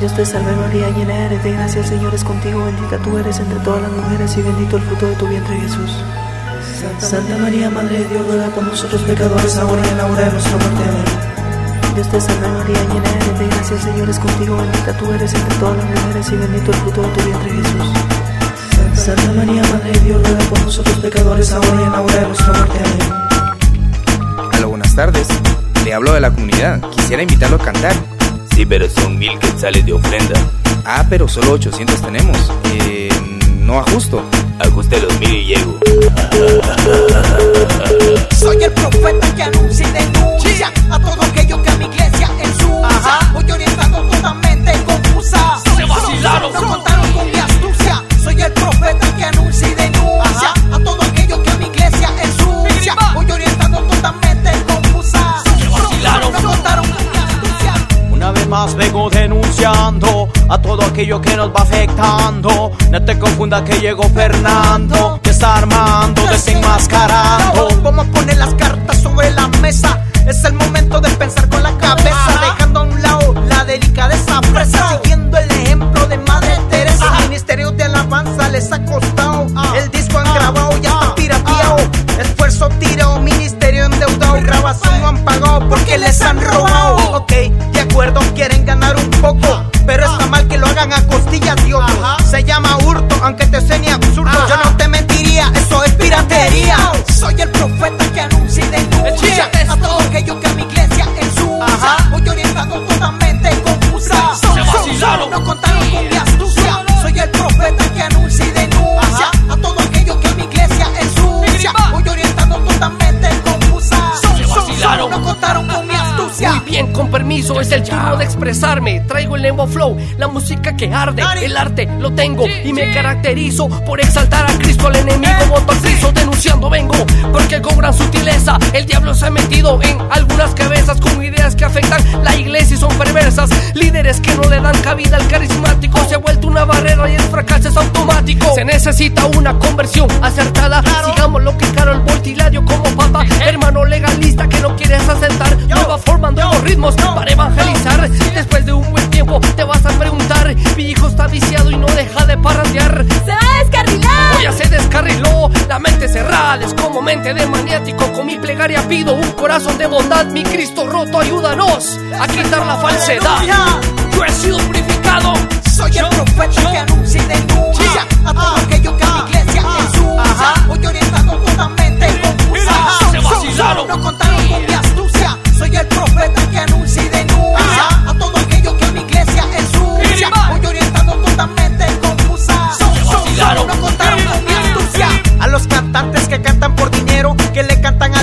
Dios te salve María, llena eres de gracia, el Señor es contigo, bendita tú eres entre todas las mujeres y bendito el fruto de tu vientre Jesús. Santa María, Madre de Dios, ruega por nosotros pecadores, ahora y en la hora de nuestra muerte. Amén. Dios te salve María, llena eres de gracia, el Señor es contigo, bendita tú eres entre todas las mujeres y bendito el fruto de tu vientre Jesús. Santa María, Madre de Dios, ruega por nosotros pecadores, ahora y en la hora de nuestra muerte. Amén. Aló, buenas tardes. Le hablo de la comunidad. Quisiera invitarlo a cantar. Sí, pero son mil quetzales de ofrenda. Ah, pero solo 800 tenemos. Eh, no ajusto. Ajuste los mil y llego. Soy el profeta que anuncia y denuncia a todo Vengo denunciando a todo aquello que nos va afectando. No te confunda que llegó Fernando, desarmando, desenmascarando. Vamos a poner las cartas sobre la mesa. Es el momento de pensar con la cabeza, dejando a un lado la delicadeza presa, siguiendo el ejemplo de Madre Teresa. Ministerio de alabanza les ha costado. El disco han grabado, ya está pirateado. Esfuerzo tirado, ministerio endeudado. Grabación no han pagado porque les han robado. Ok, de acuerdo, quieren Se llama hurto, aunque te suene absurdo. Yo no te mentiría, eso es piratería. Soy el es el turno de expresarme. Traigo el Nemo Flow, la música que arde. El arte lo tengo y me caracterizo por exaltar a Cristo al enemigo. Voto al piso, denunciando vengo. Porque con gran sutileza el diablo se ha metido en algunas cabezas con ideas que afectan la iglesia y son perversas. Líderes que no le dan cabida al carismático. Se ha vuelto una barrera y el fracaso es automático. Se necesita una conversión acertada. Sigamos lo que Carol Voltilario como papa. Hermano legalista que no quieres aceptar. Nueva forma, nuevos ritmos para evangelizar. Después de un buen tiempo te vas a preguntar: Mi hijo está viciado y no deja de parrandear. ¡Se va a descarrilar! Ya se descarriló, la mente cerrada es como mente de maniático. Con mi plegaria pido un corazón de bondad. Mi Cristo roto, ayúdanos a quitar la falsedad. Yo he sido purificado. Soy el profeta que anuncia y denuncia a todo aquello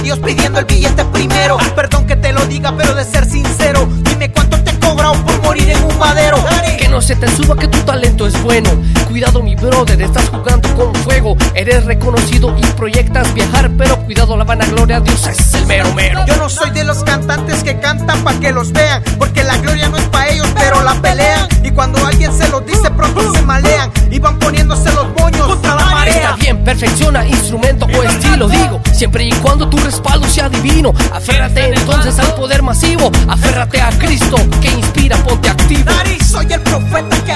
Dios pidiendo el billete primero. Perdón que te lo diga, pero de ser sincero, dime cuánto te he cobrado por morir en un madero. Que no se te suba que tu talento es bueno. Cuidado, mi brother, estás jugando con fuego. Eres reconocido y proyectas viajar, pero cuidado, la vanagloria, Dios es el mero mero. Yo no soy de los cantantes que cantan pa' que los vean, porque la gloria no es pa' ellos, pero la pelean. Y cuando alguien se los dice, pronto se malean instrumento o estilo, digo, siempre y cuando tu respaldo sea divino. Aférrate entonces al poder masivo, aférrate a Cristo que inspira, ponte activo. Soy el profeta que